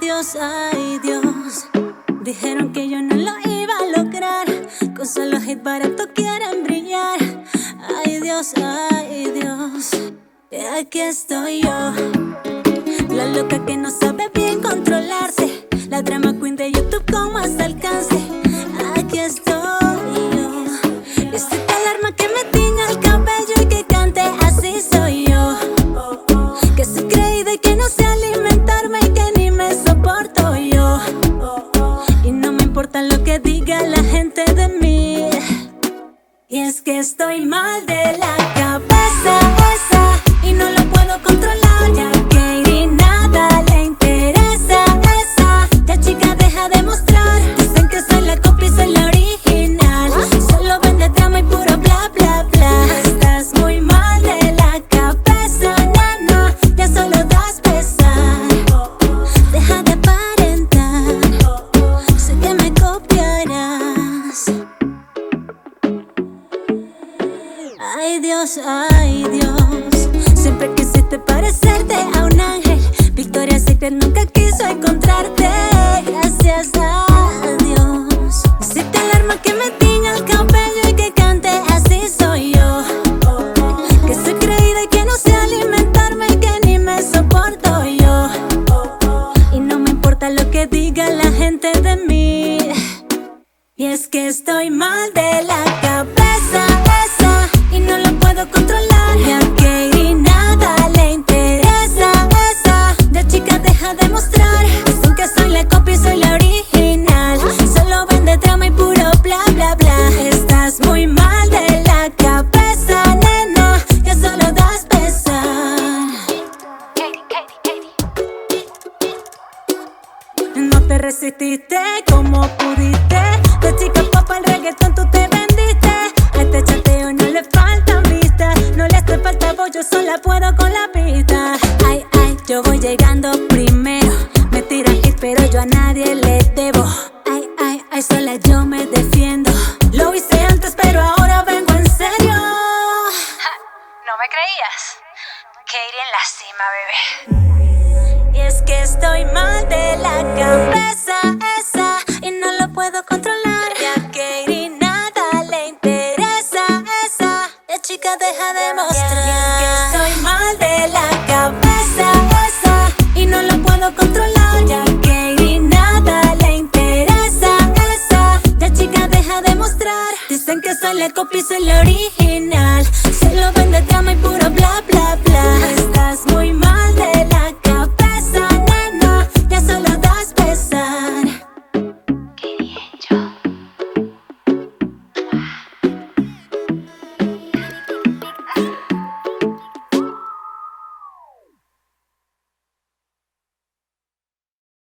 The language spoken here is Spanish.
Dios, ay Dios. Dijeron que yo no lo iba a lograr. Con solo hit barato quieren brillar. Ay Dios, ay Dios. Y aquí estoy yo. La loca que no sabe bien controlarse. Y es que estoy mal de la Ay Dios, ay Dios, siempre quisiste parecerte a un ángel. Victoria Secret nunca quiso encontrarte. Gracias a Dios. Si te alarma que me tiña el cabello y que cante así soy yo. Que soy creída y que no sé alimentarme y que ni me soporto yo. Y no me importa lo que diga la gente de mí. Y es que estoy mal de la cabeza esa y no lo puedo controlar. Ni nada le interesa esa. De chica deja de mostrar. Dicen que soy la copia y soy la original. Solo vende drama y puro bla bla bla. Estás muy mal de la cabeza, nena. Ya solo das pesar. No te resististe como pudiste. De chica yo voy llegando primero. Me tiran hit, pero yo a nadie le debo. Ay, ay, ay, sola yo me defiendo. Lo hice antes, pero ahora vengo en serio. ¿No me creías? Katie en la cima, bebé. Y es que estoy mal de la cabeza esa y no lo puedo controlar. Ya que ni nada le interesa esa. La chica deja de mostrar. Deja de mostrar. Dicen que soy la copia y soy la original. Solo vende drama